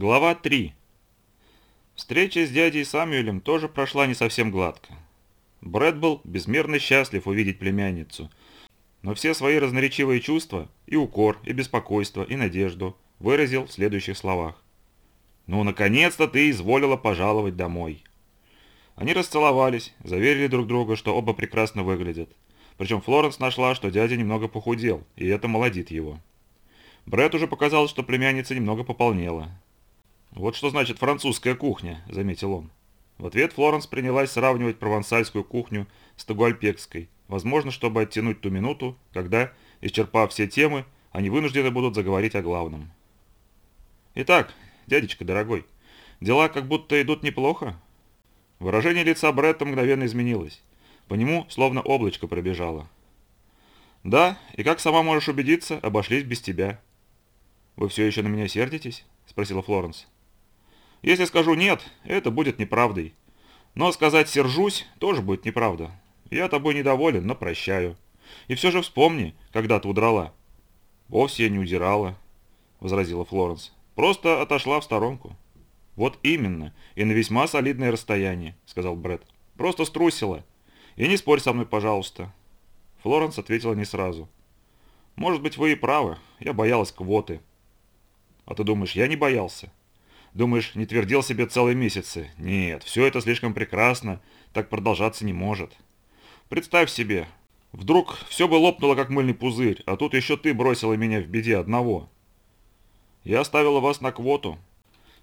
Глава 3. Встреча с дядей Самюэлем тоже прошла не совсем гладко. Брэд был безмерно счастлив увидеть племянницу, но все свои разноречивые чувства, и укор, и беспокойство, и надежду, выразил в следующих словах. «Ну, наконец-то ты изволила пожаловать домой». Они расцеловались, заверили друг друга, что оба прекрасно выглядят. Причем Флоренс нашла, что дядя немного похудел, и это молодит его. Брэд уже показал, что племянница немного пополнела. «Вот что значит французская кухня», – заметил он. В ответ Флоренс принялась сравнивать провансальскую кухню с тагуальпекской, возможно, чтобы оттянуть ту минуту, когда, исчерпав все темы, они вынуждены будут заговорить о главном. «Итак, дядечка дорогой, дела как будто идут неплохо?» Выражение лица Бретта мгновенно изменилось. По нему словно облачко пробежало. «Да, и как сама можешь убедиться, обошлись без тебя». «Вы все еще на меня сердитесь?» – спросила Флоренс. Если скажу «нет», это будет неправдой. Но сказать «сержусь» тоже будет неправда. Я тобой недоволен, но прощаю. И все же вспомни, когда ты удрала. Вовсе я не удирала, возразила Флоренс. Просто отошла в сторонку. Вот именно, и на весьма солидное расстояние, сказал Брэд. Просто струсила. И не спорь со мной, пожалуйста. Флоренс ответила не сразу. Может быть, вы и правы. Я боялась квоты. А ты думаешь, я не боялся? Думаешь, не твердил себе целые месяцы? Нет, все это слишком прекрасно, так продолжаться не может. Представь себе, вдруг все бы лопнуло, как мыльный пузырь, а тут еще ты бросила меня в беде одного. Я оставила вас на квоту,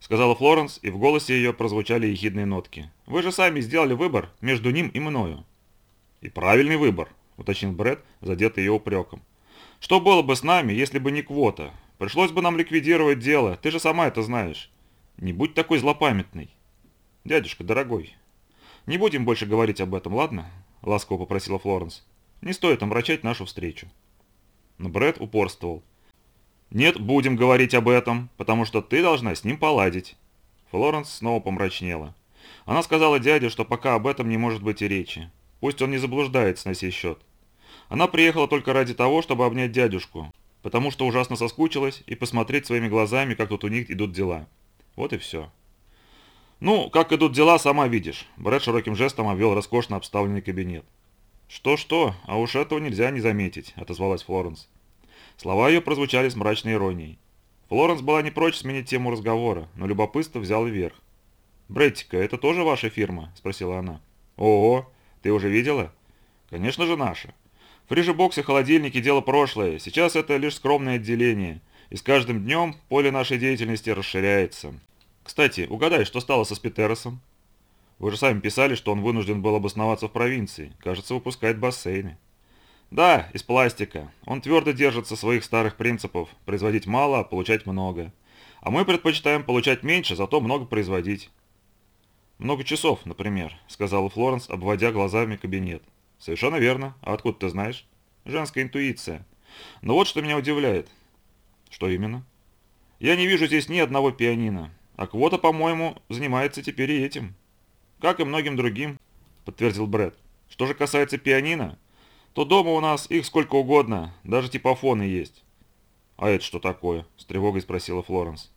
сказала Флоренс, и в голосе ее прозвучали ехидные нотки. Вы же сами сделали выбор между ним и мною. И правильный выбор, уточнил Бред, задетый ее упреком. Что было бы с нами, если бы не квота? Пришлось бы нам ликвидировать дело, ты же сама это знаешь. Не будь такой злопамятный. Дядюшка, дорогой, не будем больше говорить об этом, ладно? Ласково попросила Флоренс. Не стоит омрачать нашу встречу. Но Брэд упорствовал. «Нет, будем говорить об этом, потому что ты должна с ним поладить». Флоренс снова помрачнела. Она сказала дяде, что пока об этом не может быть и речи. Пусть он не заблуждается на сей счет. Она приехала только ради того, чтобы обнять дядюшку, потому что ужасно соскучилась и посмотреть своими глазами, как тут у них идут дела. Вот и все. «Ну, как идут дела, сама видишь». Брэд широким жестом обвел роскошно обставленный кабинет. «Что-что, а уж этого нельзя не заметить», — отозвалась Флоренс. Слова ее прозвучали с мрачной иронией. Флоренс была не прочь сменить тему разговора, но любопытство взял вверх. «Бреттика, это тоже ваша фирма?» – спросила она. «Ого, ты уже видела?» «Конечно же наша. Фрижебоксы, холодильники – дело прошлое. Сейчас это лишь скромное отделение и с каждым днем поле нашей деятельности расширяется. Кстати, угадай, что стало со Спитеросом? Вы же сами писали, что он вынужден был обосноваться в провинции. Кажется, выпускает бассейны. Да, из пластика. Он твердо держится своих старых принципов. Производить мало, а получать много. А мы предпочитаем получать меньше, зато много производить. «Много часов, например», — сказала Флоренс, обводя глазами кабинет. «Совершенно верно. А откуда ты знаешь?» «Женская интуиция. Но вот что меня удивляет. Что именно? Я не вижу здесь ни одного пианино, а квота, по-моему, занимается теперь и этим. Как и многим другим, подтвердил Брэд. Что же касается пианино, то дома у нас их сколько угодно, даже типофоны есть. А это что такое? С тревогой спросила Флоренс.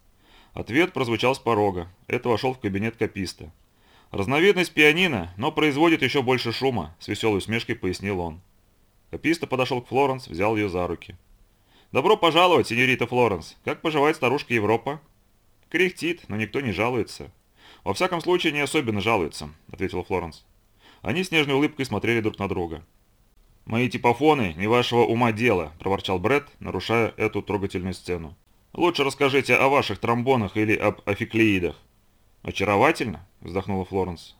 Ответ прозвучал с порога. Это вошел в кабинет кописта. Разновидность пианино, но производит еще больше шума, с веселой усмешкой пояснил он. Кописта подошел к Флоренс, взял ее за руки. «Добро пожаловать, сеньорита Флоренс. Как поживает старушка Европа?» «Кряхтит, но никто не жалуется». «Во всяком случае, не особенно жалуется», — ответила Флоренс. Они с нежной улыбкой смотрели друг на друга. «Мои типофоны не вашего ума дело», – проворчал Бред, нарушая эту трогательную сцену. «Лучше расскажите о ваших тромбонах или об афиклеидах». «Очаровательно», – вздохнула Флоренс.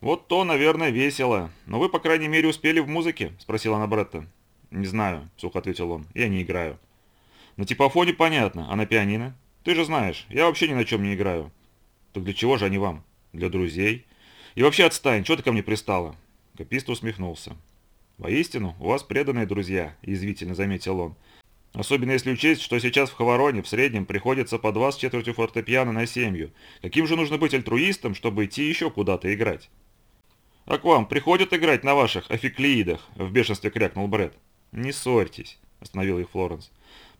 «Вот то, наверное, весело. Но вы, по крайней мере, успели в музыке?» – спросила она Бретта. «Не знаю», — сухо ответил он. «Я не играю». «На типофоне понятно, а на пианино? Ты же знаешь, я вообще ни на чем не играю». «Так для чего же они вам?» «Для друзей». «И вообще отстань, что ты ко мне пристала?» Копист усмехнулся. «Воистину, у вас преданные друзья», – язвительно заметил он. «Особенно если учесть, что сейчас в Хавароне в среднем приходится по два с четвертью фортепиано на семью. Каким же нужно быть альтруистом, чтобы идти еще куда-то играть?» «А к вам приходят играть на ваших афиклеидах?» – в бешенстве крякнул Бред. «Не ссорьтесь», – остановил их Флоренс.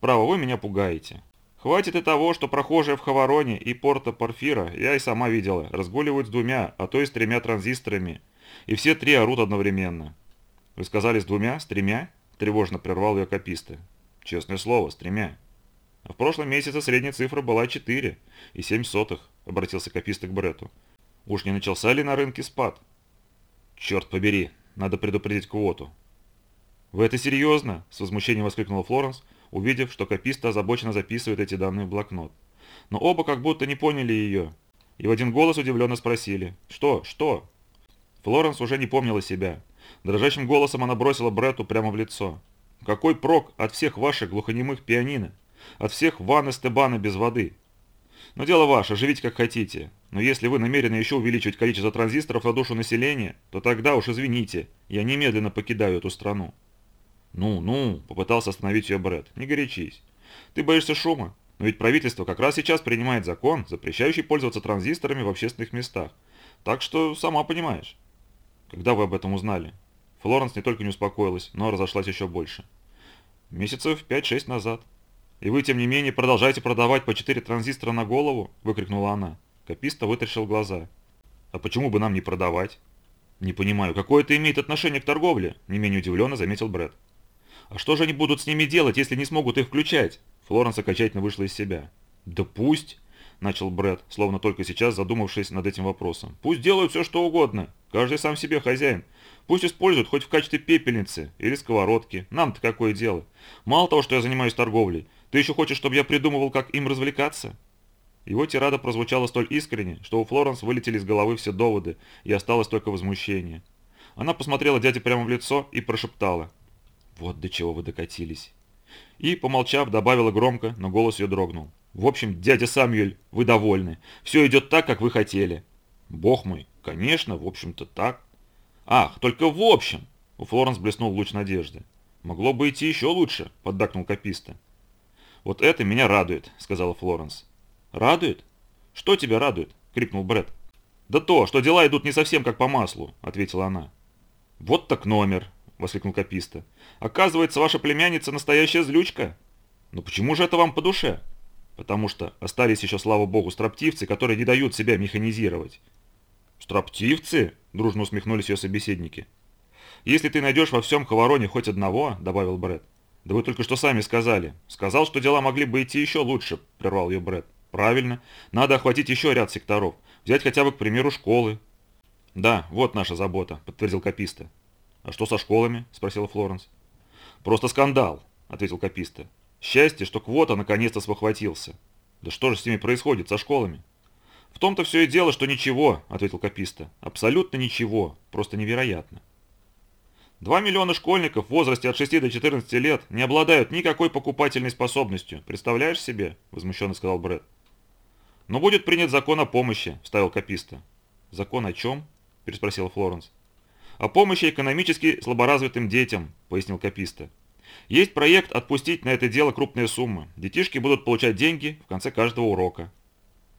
«Право, вы меня пугаете. Хватит и того, что прохожие в Хавароне и Порто Порфира, я и сама видела, разгуливают с двумя, а то и с тремя транзисторами. И все три орут одновременно. Вы сказали с двумя, с тремя? Тревожно прервал ее кописты. Честное слово, с тремя. А в прошлом месяце средняя цифра была 4 и 7 сотых, обратился копист к Брету. Уж не начался ли на рынке спад? Черт побери, надо предупредить квоту. «Вы это серьезно?» – с возмущением воскликнула Флоренс, увидев, что кописта озабоченно записывает эти данные в блокнот. Но оба как будто не поняли ее, и в один голос удивленно спросили «Что? Что?». Флоренс уже не помнила себя. Дрожащим голосом она бросила Бретту прямо в лицо. «Какой прок от всех ваших глухонемых пианино? От всех ван Эстебана без воды? Но дело ваше, живите как хотите. Но если вы намерены еще увеличивать количество транзисторов на душу населения, то тогда уж извините, я немедленно покидаю эту страну». «Ну, ну», – попытался остановить ее Брэд, – «не горячись. Ты боишься шума, но ведь правительство как раз сейчас принимает закон, запрещающий пользоваться транзисторами в общественных местах. Так что сама понимаешь». «Когда вы об этом узнали?» Флоренс не только не успокоилась, но разошлась еще больше. «Месяцев 5-6 назад». «И вы, тем не менее, продолжаете продавать по 4 транзистора на голову?» – выкрикнула она. Кописта вытащил глаза. «А почему бы нам не продавать?» «Не понимаю, какое это имеет отношение к торговле?» – не менее удивленно заметил Брэд. А что же они будут с ними делать, если не смогут их включать? Флоренс окончательно вышла из себя. Да пусть, начал Брэд, словно только сейчас задумавшись над этим вопросом. Пусть делают все, что угодно. Каждый сам себе хозяин. Пусть используют хоть в качестве пепельницы или сковородки. Нам-то какое дело? Мало того, что я занимаюсь торговлей, ты еще хочешь, чтобы я придумывал, как им развлекаться? Его тирада прозвучала столь искренне, что у Флоренс вылетели из головы все доводы, и осталось только возмущение. Она посмотрела дяде прямо в лицо и прошептала. Вот до чего вы докатились. И, помолчав, добавила громко, но голос ее дрогнул. В общем, дядя Самюэль, вы довольны. Все идет так, как вы хотели. Бог мой, конечно, в общем-то так. Ах, только в общем. У Флоренс блеснул луч надежды. Могло бы идти еще лучше, поддакнул Каписта. Вот это меня радует, сказала Флоренс. Радует? Что тебя радует? крикнул Бред. Да то, что дела идут не совсем как по маслу, ответила она. Вот так номер, воскликнул Каписта. «Оказывается, ваша племянница настоящая злючка. Но почему же это вам по душе?» «Потому что остались еще, слава богу, строптивцы, которые не дают себя механизировать». «Строптивцы?» – дружно усмехнулись ее собеседники. «Если ты найдешь во всем Хавароне хоть одного», – добавил Бред. «Да вы только что сами сказали. Сказал, что дела могли бы идти еще лучше», – прервал ее Бред. «Правильно. Надо охватить еще ряд секторов. Взять хотя бы, к примеру, школы». «Да, вот наша забота», – подтвердил Каписта. «А что со школами?» – спросила Флоренс. «Просто скандал», – ответил Каписта. «Счастье, что Квота наконец-то спохватился. Да что же с ними происходит, со школами?» «В том-то все и дело, что ничего», – ответил Каписта. «Абсолютно ничего. Просто невероятно». Два миллиона школьников в возрасте от 6 до 14 лет не обладают никакой покупательной способностью. Представляешь себе?» – возмущенно сказал Брэд. «Но будет принят закон о помощи», – вставил Каписта. «Закон о чем?» – переспросила Флоренс. «О помощи экономически слаборазвитым детям», – пояснил Каписта. «Есть проект отпустить на это дело крупные суммы. Детишки будут получать деньги в конце каждого урока.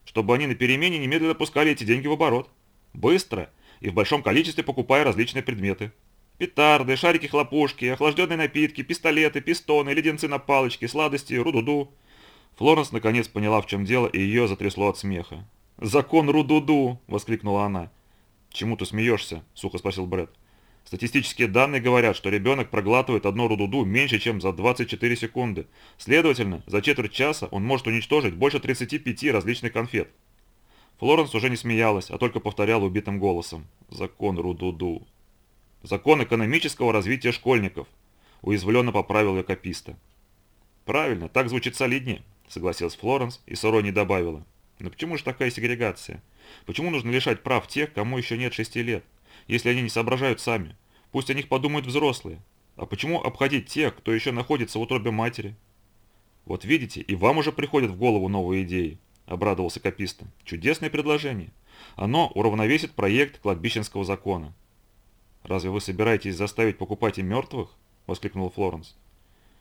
Чтобы они на перемене немедленно пускали эти деньги в оборот. Быстро и в большом количестве покупая различные предметы. Петарды, шарики-хлопушки, охлажденные напитки, пистолеты, пистоны, леденцы на палочке, сладости, рудуду». Флоренс наконец поняла, в чем дело, и ее затрясло от смеха. «Закон Рудуду!» – воскликнула она. «Чему ты смеешься?» – сухо спросил Брэд. Статистические данные говорят, что ребенок проглатывает одну рудуду меньше, чем за 24 секунды. Следовательно, за четверть часа он может уничтожить больше 35 различных конфет. Флоренс уже не смеялась, а только повторяла убитым голосом. Закон рудуду. Закон экономического развития школьников. Уязвленно поправил ее кописта. Правильно, так звучит солиднее, согласилась Флоренс и с добавила. Но почему же такая сегрегация? Почему нужно лишать прав тех, кому еще нет шести лет, если они не соображают сами? Пусть о них подумают взрослые. А почему обходить тех, кто еще находится в утробе матери? Вот видите, и вам уже приходят в голову новые идеи, обрадовался Каписта. Чудесное предложение. Оно уравновесит проект кладбищенского закона. «Разве вы собираетесь заставить покупать и мертвых?» – воскликнул Флоренс.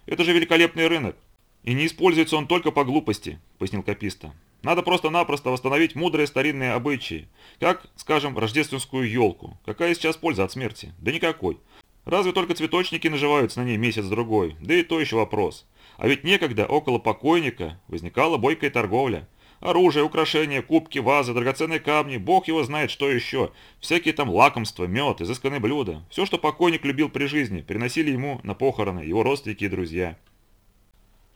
«Это же великолепный рынок, и не используется он только по глупости», – пояснил Каписта. Надо просто-напросто восстановить мудрые старинные обычаи, как, скажем, рождественскую елку. Какая сейчас польза от смерти? Да никакой. Разве только цветочники наживаются на ней месяц-другой, да и то еще вопрос. А ведь некогда около покойника возникала бойкая торговля. Оружие, украшения, кубки, вазы, драгоценные камни, бог его знает что еще. Всякие там лакомства, мед, изысканные блюда. Все, что покойник любил при жизни, приносили ему на похороны его родственники и друзья.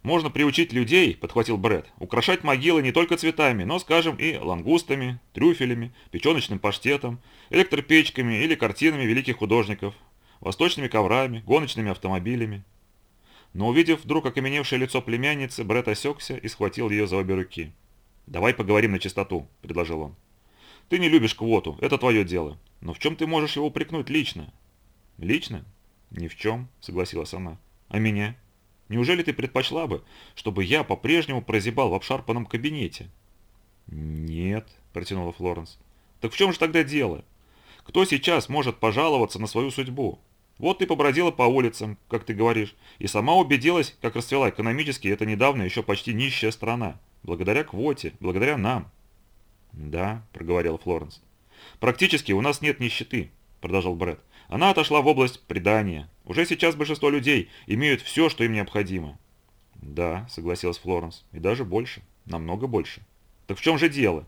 Можно приучить людей, подхватил Бред, украшать могилы не только цветами, но, скажем, и лангустами, трюфелями, печеночным паштетом, электропечками или картинами великих художников, восточными коврами, гоночными автомобилями. Но увидев вдруг окаменевшее лицо племянницы, Бред осекся и схватил ее за обе руки. «Давай поговорим на чистоту», – предложил он. «Ты не любишь квоту, это твое дело. Но в чем ты можешь его упрекнуть лично?» «Лично?» «Ни в чем», – согласилась она. «А меня? Неужели ты предпочла бы, чтобы я по-прежнему прозябал в обшарпанном кабинете?» «Нет», – протянула Флоренс. «Так в чем же тогда дело? Кто сейчас может пожаловаться на свою судьбу? Вот ты побродила по улицам, как ты говоришь, и сама убедилась, как расцвела экономически эта недавно еще почти нищая страна. Благодаря квоте, благодаря нам. Да, проговорил Флоренс. Практически у нас нет нищеты, продолжал Брэд. Она отошла в область предания. Уже сейчас большинство людей имеют все, что им необходимо. Да, согласилась Флоренс. И даже больше. Намного больше. Так в чем же дело?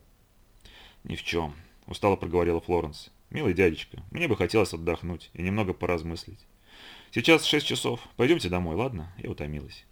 Ни в чем, устало проговорила Флоренс. Милый дядечка, мне бы хотелось отдохнуть и немного поразмыслить. Сейчас шесть часов. Пойдемте домой, ладно? Я утомилась.